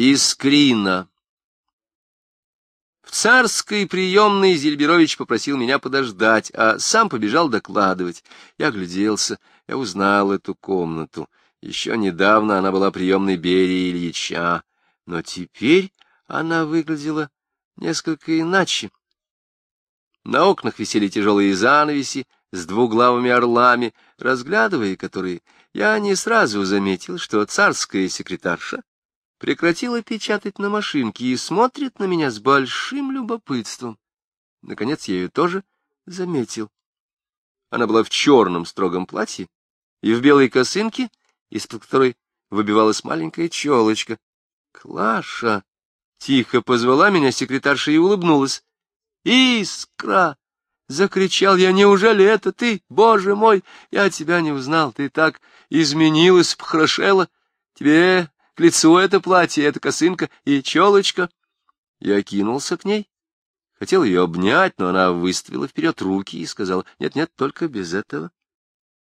Искрина. В царской приемной Зельберович попросил меня подождать, а сам побежал докладывать. Я гляделся, я узнал эту комнату. Еще недавно она была приемной Берии Ильича, но теперь она выглядела несколько иначе. На окнах висели тяжелые занавеси с двуглавыми орлами, разглядывая которые, я не сразу заметил, что царская секретарша прекратила печатать на машинке и смотрит на меня с большим любопытством. Наконец я ее тоже заметил. Она была в черном строгом платье и в белой косынке, из-под которой выбивалась маленькая челочка. «Клаша!» — тихо позвала меня секретарша и улыбнулась. «Искра!» — закричал я. «Неужели это ты? Боже мой! Я тебя не узнал. Ты так изменилась, похорошела. Тебе к лицу это платье, эта косынка и челочка. Я кинулся к ней, хотел ее обнять, но она выставила вперед руки и сказала, нет-нет, только без этого.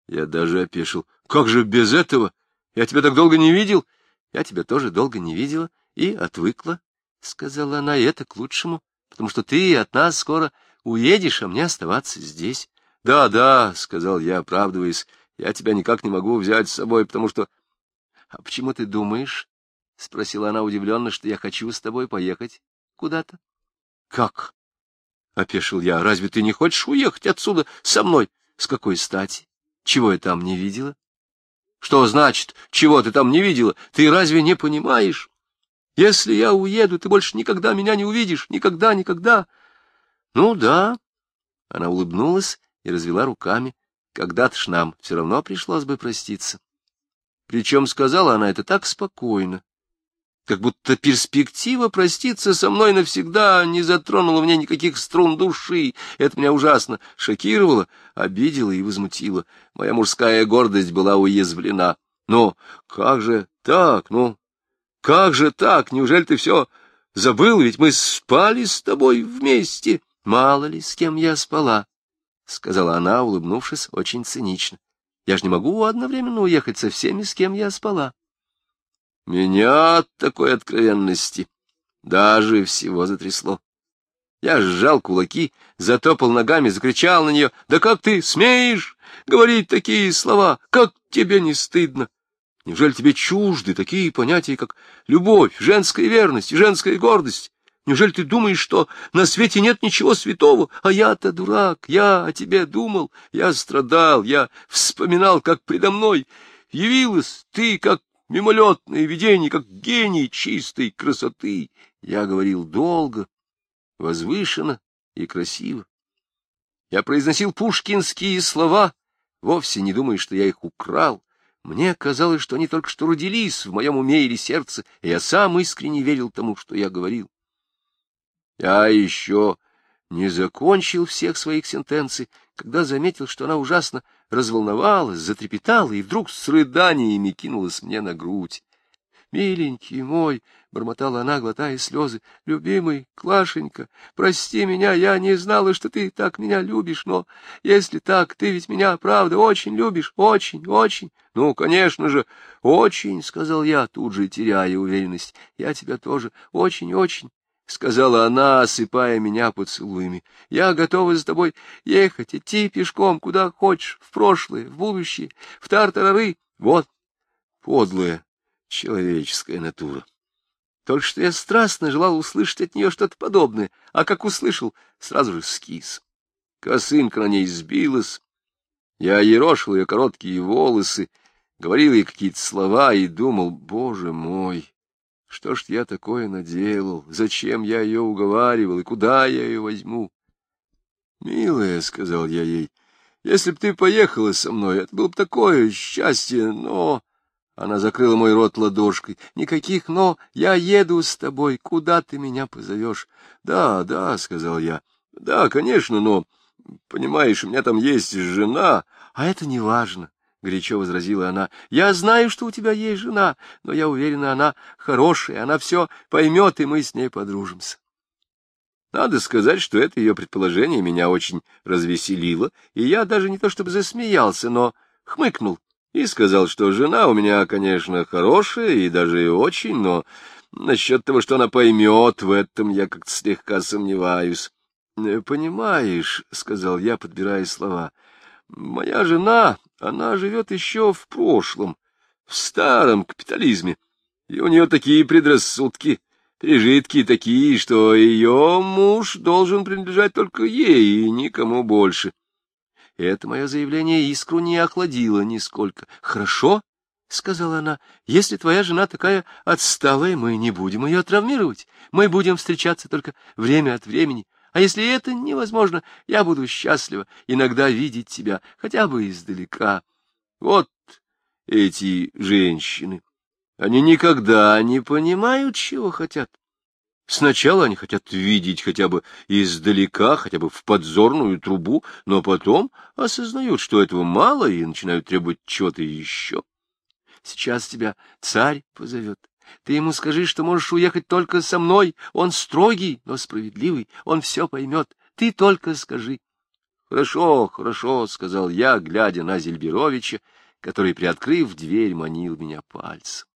Я даже опешил. Как же без этого? Я тебя так долго не видел. Я тебя тоже долго не видела и отвыкла, — сказала она, — и это к лучшему, потому что ты от нас скоро уедешь, а мне оставаться здесь. Да, да, — сказал я, оправдываясь, — я тебя никак не могу взять с собой, потому что — А почему ты думаешь? — спросила она удивленно, — что я хочу с тобой поехать куда-то. — Как? — опешил я. — Разве ты не хочешь уехать отсюда со мной? С какой стати? Чего я там не видела? — Что значит, чего ты там не видела? Ты разве не понимаешь? Если я уеду, ты больше никогда меня не увидишь. Никогда, никогда. — Ну да. Она улыбнулась и развела руками. Когда-то ж нам все равно пришлось бы проститься. Причем сказала она это так спокойно, как будто перспектива проститься со мной навсегда не затронула мне никаких струн души. Это меня ужасно шокировало, обидело и возмутило. Моя мужская гордость была уязвлена. Но как же так, ну, как же так? Неужели ты все забыл? Ведь мы спали с тобой вместе. Мало ли, с кем я спала, — сказала она, улыбнувшись очень цинично. Я же не могу одновременно уехать со всеми, с кем я спала. Меня от такой откровенности даже всего затрясло. Я сжал кулаки, затопал ногами, закричал на нее. «Да как ты смеешь говорить такие слова? Как тебе не стыдно? Неужели тебе чужды такие понятия, как любовь, женская верность и женская гордость? Неужели ты думаешь, что на свете нет ничего святого? А я-то дурак, я о тебе думал, я страдал, я вспоминал, как предо мной явилась ты, как мимолетное видение, как гений чистой красоты. Я говорил долго, возвышенно и красиво. Я произносил пушкинские слова, вовсе не думая, что я их украл. Мне казалось, что они только что родились в моем уме или сердце, и я сам искренне верил тому, что я говорил. Я еще не закончил всех своих сентенций, когда заметил, что она ужасно разволновалась, затрепетала и вдруг с рыданиями кинулась мне на грудь. «Миленький мой!» — бормотала она, глотая слезы. «Любимый, Клашенька, прости меня, я не знала, что ты так меня любишь, но если так, ты ведь меня, правда, очень любишь, очень, очень». «Ну, конечно же, очень!» — сказал я, тут же теряя уверенность. «Я тебя тоже очень-очень — сказала она, осыпая меня поцелуями. — Я готова за тобой ехать, идти пешком, куда хочешь, в прошлое, в будущее, в тартарары. Вот подлая человеческая натура. Только что я страстно желал услышать от нее что-то подобное, а как услышал, сразу же скис. Косынка на ней сбилась. Я ерошил ее короткие волосы, говорил ей какие-то слова и думал, боже мой, что ж я такое наделал? Зачем я ее уговаривал? И куда я ее возьму? — Милая, — сказал я ей, — если б ты поехала со мной, это было бы такое счастье, но... Она закрыла мой рот ладошкой. — Никаких «но». Я еду с тобой. Куда ты меня позовешь? — Да, да, — сказал я. — Да, конечно, но... Понимаешь, у меня там есть жена. А это не важно горячо возразила она. — Я знаю, что у тебя есть жена, но я уверена, она хорошая, она все поймет, и мы с ней подружимся. Надо сказать, что это ее предположение меня очень развеселило, и я даже не то чтобы засмеялся, но хмыкнул и сказал, что жена у меня, конечно, хорошая и даже очень, но Насчет того, что она поймет, в этом я как-то слегка сомневаюсь. «Э, — Понимаешь, — сказал я, подбирая слова, — моя жена, она живет еще в прошлом, в старом капитализме, и у нее такие предрассудки, пережитки такие, что ее муж должен принадлежать только ей и никому больше. Это мое заявление искру не охладило нисколько. — Хорошо, — сказала она, — если твоя жена такая отсталая, мы не будем ее травмировать. Мы будем встречаться только время от времени. А если это невозможно, я буду счастлива иногда видеть тебя, хотя бы издалека. Вот эти женщины. Они никогда не понимают, чего хотят. Сначала они хотят видеть хотя бы издалека, хотя бы в подзорную трубу, но потом осознают, что этого мало, и начинают требовать чего-то еще. Сейчас тебя царь позовет. Ты ему скажи, что можешь уехать только со мной. Он строгий, но справедливый. Он все поймет. Ты только скажи. — Хорошо, хорошо, — сказал я, глядя на Зельберовича, который, приоткрыв дверь, манил меня пальцем.